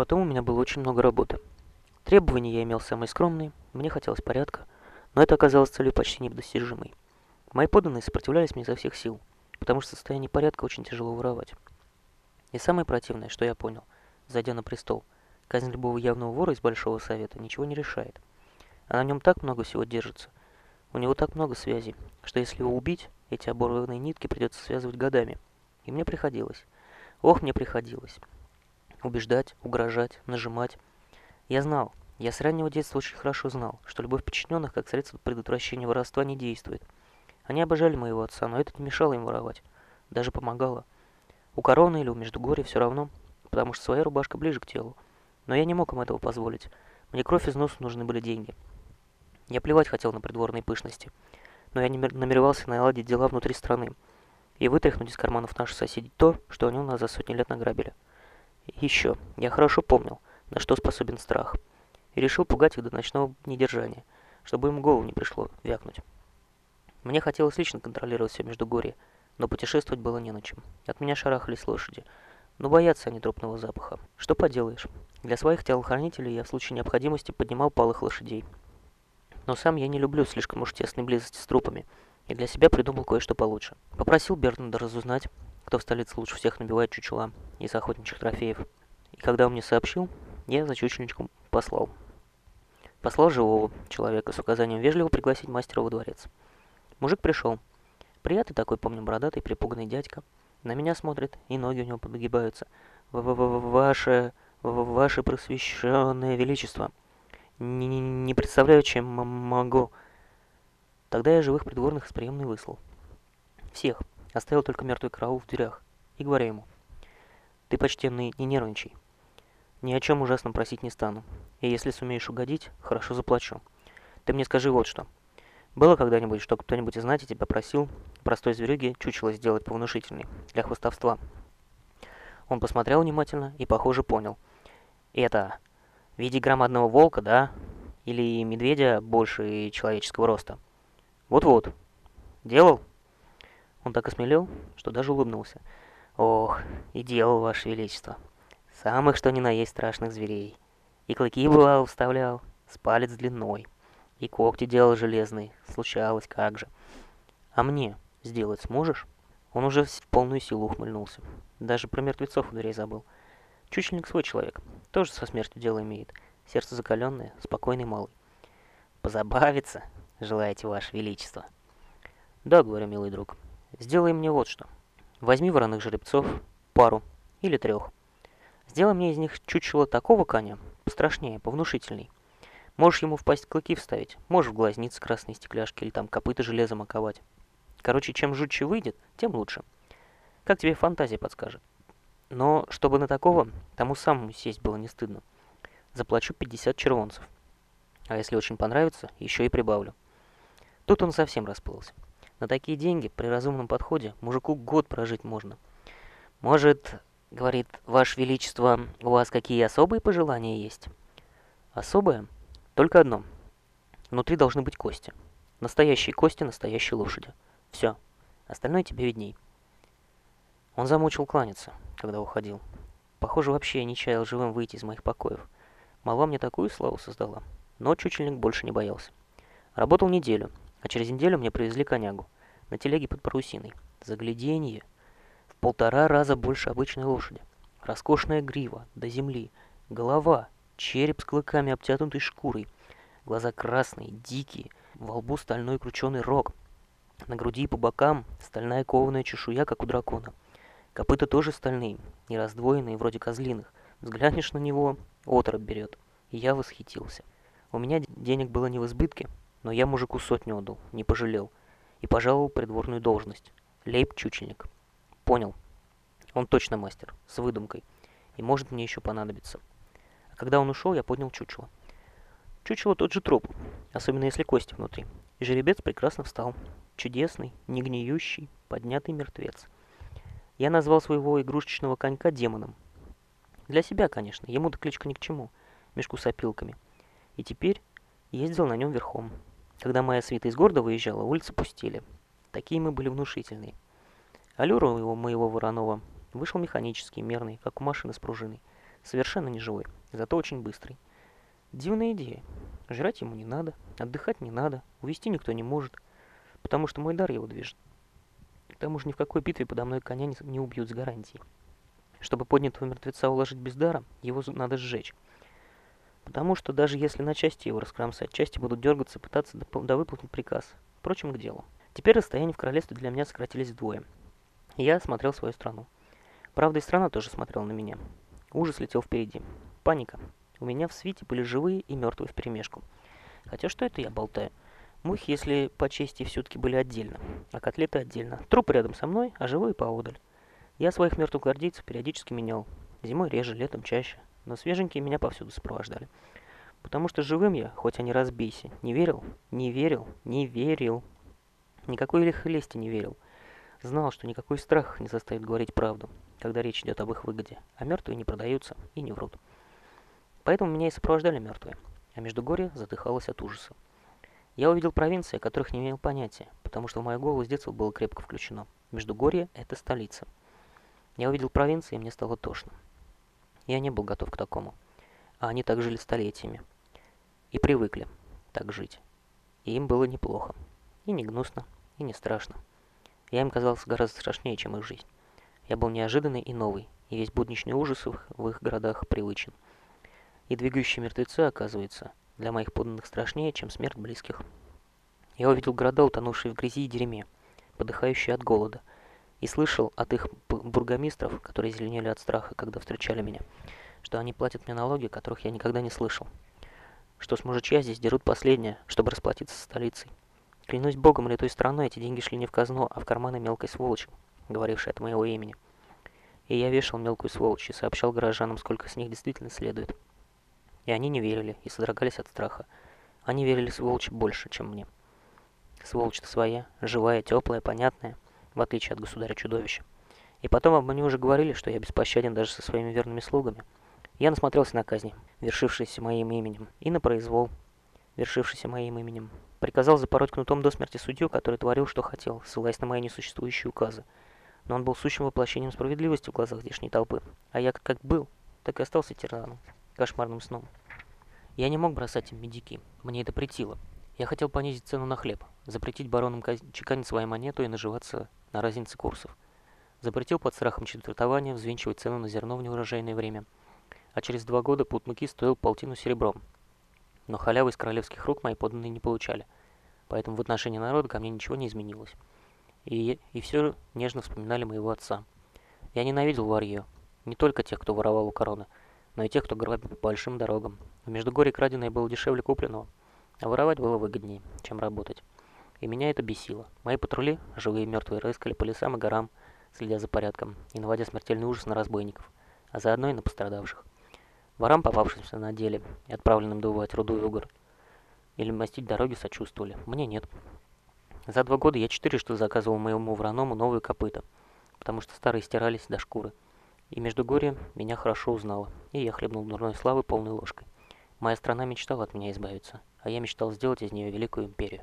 Потом у меня было очень много работы. Требования я имел самые скромные, мне хотелось порядка, но это оказалось целью почти недостижимой. Мои подданные сопротивлялись мне изо всех сил, потому что состояние порядка очень тяжело воровать. И самое противное, что я понял, зайдя на престол, казнь любого явного вора из Большого Совета ничего не решает. А на нем так много всего держится, у него так много связей, что если его убить, эти оборванные нитки придется связывать годами. И мне приходилось. Ох, мне приходилось. Убеждать, угрожать, нажимать. Я знал, я с раннего детства очень хорошо знал, что любовь подчиненных как средство предотвращения воровства не действует. Они обожали моего отца, но это не мешало им воровать. Даже помогало. У короны или у Междугорья все равно, потому что своя рубашка ближе к телу. Но я не мог им этого позволить. Мне кровь из носа нужны были деньги. Я плевать хотел на придворные пышности, но я не намеревался наладить дела внутри страны и вытряхнуть из карманов наших соседей то, что они у нас за сотни лет награбили. Еще, я хорошо помнил, на что способен страх, и решил пугать их до ночного недержания, чтобы им голову не пришло вякнуть. Мне хотелось лично контролировать все Междугорье, но путешествовать было не на чем. От меня шарахались лошади, но боятся они трупного запаха. Что поделаешь, для своих телохранителей я в случае необходимости поднимал палых лошадей, но сам я не люблю слишком уж тесной близости с трупами, и для себя придумал кое-что получше. Попросил Бернарда разузнать, кто в столице лучше всех набивает чучела из охотничьих трофеев. И когда он мне сообщил, я за чучельничком послал. Послал живого человека с указанием вежливо пригласить мастера во дворец. Мужик пришел. Приятный такой, помню, бородатый, припуганный дядька. На меня смотрит, и ноги у него подгибаются. В -в -в «Ваше... ваше просвещенное величество!» Не, не, не представляю, чем могу. Тогда я живых придворных из приемной выслал. Всех. Оставил только мертвый караул в дверях. И говорю ему. Ты, почтенный, не нервничай. Ни о чем ужасном просить не стану. И если сумеешь угодить, хорошо заплачу. Ты мне скажи вот что. Было когда-нибудь, что кто-нибудь из знати тебя просил простой зверюге чучело сделать повнушительней, для хвостовства? Он посмотрел внимательно и, похоже, понял. Это в виде громадного волка, да? Или медведя больше человеческого роста? Вот-вот. Делал? Он так осмелел, что даже улыбнулся. Ох, и делал, Ваше Величество. Самых что ни на есть страшных зверей. И клыки, бывало, вставлял, с палец длиной. И когти делал железные, случалось, как же. А мне сделать сможешь? Он уже в полную силу ухмыльнулся. Даже про мертвецов у дверей забыл. Чучельник свой человек, тоже со смертью дело имеет. Сердце закаленное, спокойный малый. Позабавиться желаете, Ваше Величество? Да, говорю, милый друг. Сделай мне вот что. Возьми вороных жеребцов, пару или трех. Сделай мне из них чучело такого коня, пострашнее, повнушительней. Можешь ему в пасть клыки вставить, можешь в глазницы красные стекляшки или там копыта железом оковать. Короче, чем жутче выйдет, тем лучше. Как тебе фантазия подскажет. Но чтобы на такого, тому самому сесть было не стыдно. Заплачу 50 червонцев. А если очень понравится, еще и прибавлю. Тут он совсем расплылся. На такие деньги при разумном подходе мужику год прожить можно. Может, говорит, Ваше Величество, у вас какие особые пожелания есть? Особое? Только одно. Внутри должны быть кости. Настоящие кости настоящей лошади. Все. Остальное тебе видней. Он замучил кланяться, когда уходил. Похоже, вообще не чаял живым выйти из моих покоев. Молва мне такую славу создала. Но чучельник больше не боялся. Работал неделю, а через неделю мне привезли конягу. На телеге под парусиной. Загляденье. В полтора раза больше обычной лошади. Роскошная грива, до земли. Голова, череп с клыками, обтянутой шкурой. Глаза красные, дикие. Во лбу стальной крученый рог. На груди и по бокам стальная кованая чешуя, как у дракона. Копыта тоже стальные, не раздвоенные, вроде козлиных. Взглянешь на него, отрыв берет. Я восхитился. У меня денег было не в избытке, но я мужику сотню отдал, не пожалел. И пожаловал придворную должность. Лейб-чучельник. Понял. Он точно мастер, с выдумкой. И может мне еще понадобиться. А когда он ушел, я поднял чучело. Чучело тот же труп, особенно если кости внутри. И жеребец прекрасно встал. Чудесный, не гниющий, поднятый мертвец. Я назвал своего игрушечного конька демоном, для себя, конечно, ему-то кличка ни к чему, мешку с опилками. И теперь ездил на нем верхом. Когда моя свита из города выезжала, улицы пустели. Такие мы были внушительные. Аллюра у его моего Воронова вышел механический, мерный, как у машины с пружиной. Совершенно не живой, зато очень быстрый. Дивная идея. Жрать ему не надо, отдыхать не надо, увести никто не может, потому что мой дар его движет. К тому же ни в какой битве подо мной коня не, не убьют с гарантией. Чтобы поднятого мертвеца уложить без дара, его надо сжечь. Потому что даже если на части его раскромсать, части будут дергаться, пытаться довыполнить приказ. Впрочем, к делу. Теперь расстояния в королевстве для меня сократились вдвое. Я смотрел свою страну. Правда, и страна тоже смотрела на меня. Ужас летел впереди. Паника. У меня в свите были живые и мертвые вперемешку. Хотя что это я болтаю? Мухи, если по чести, все-таки были отдельно, а котлеты отдельно. Трупы рядом со мной, а живые поодаль. Я своих мертвых гвардейцев периодически менял. Зимой реже, летом чаще. Но свеженькие меня повсюду сопровождали. Потому что живым я, хоть они разбейся, не верил, не верил, не верил. Никакой лихолести не верил. Знал, что никакой страх не заставит говорить правду, когда речь идет об их выгоде, а мертвые не продаются и не врут. Поэтому меня и сопровождали мертвые, а Междугорье задыхалось от ужаса. Я увидел провинции, о которых не имел понятия, потому что в мою голову с детства было крепко включено. Междугорье – это столица. Я увидел провинции, и мне стало тошно. Я не был готов к такому. А они так жили столетиями. И привыкли так жить. И им было неплохо. И не гнусно, и не страшно. Я им казался гораздо страшнее, чем их жизнь. Я был неожиданный и новый, и весь будничный ужас в их, городах привычен. И двигающие мертвецы, оказывается, для моих подданных страшнее, чем смерть близких. Я увидел города, утонувшие в грязи и дерьме, подыхающие от голода, и слышал от их бургомистров, которые зеленели от страха, когда встречали меня, что они платят мне налоги, которых я никогда не слышал, что с мужичья здесь дерут последнее, чтобы расплатиться с столицей. Клянусь богом или той страной, эти деньги шли не в казну, а в карманы мелкой сволочи, говорившей от моего имени. И я вешал мелкую сволочь и сообщал горожанам, сколько с них действительно следует. И они не верили, и содрогались от страха. Они верили сволочи больше, чем мне. Сволочь-то своя, живая, теплая, понятная, в отличие от государя-чудовища. И потом об мне уже говорили, что я беспощаден даже со своими верными слугами. Я насмотрелся на казни, вершившиеся моим именем, и на произвол, вершившийся моим именем. Приказал запороть кнутом до смерти судью, который творил, что хотел, ссылаясь на мои несуществующие указы. Но он был сущим воплощением справедливости в глазах здешней толпы. А я как был, так и остался тираном, кошмарным сном. Я не мог бросать им медики. Мне это притило. Я хотел понизить цену на хлеб, запретить баронам чеканить свою монету и наживаться на разнице курсов. Запретил под страхом четвертования взвинчивать цену на зерно в неурожайное время. А через два года пут муки стоил полтину серебром, но халявы из королевских рук мои подданные не получали, поэтому в отношении народа ко мне ничего не изменилось. И, и все нежно вспоминали моего отца. Я ненавидел варью, не только тех, кто воровал у короны, но и тех, кто грабил по большим дорогам. В Междугорье краденое было дешевле купленного, а воровать было выгоднее, чем работать. И меня это бесило. Мои патрули, живые и мертвые, рыскали по лесам и горам, следя за порядком и наводя смертельный ужас на разбойников, а заодно и на пострадавших. Ворам, попавшимся на деле и отправленным добывать руду и угор, или мастить дороги сочувствовали. Мне нет. За два года я четырежды заказывал моему враному новые копыта, потому что старые стирались до шкуры. И Междугорье меня хорошо узнало, и я хлебнул дурной славы полной ложкой. Моя страна мечтала от меня избавиться, а я мечтал сделать из нее великую империю.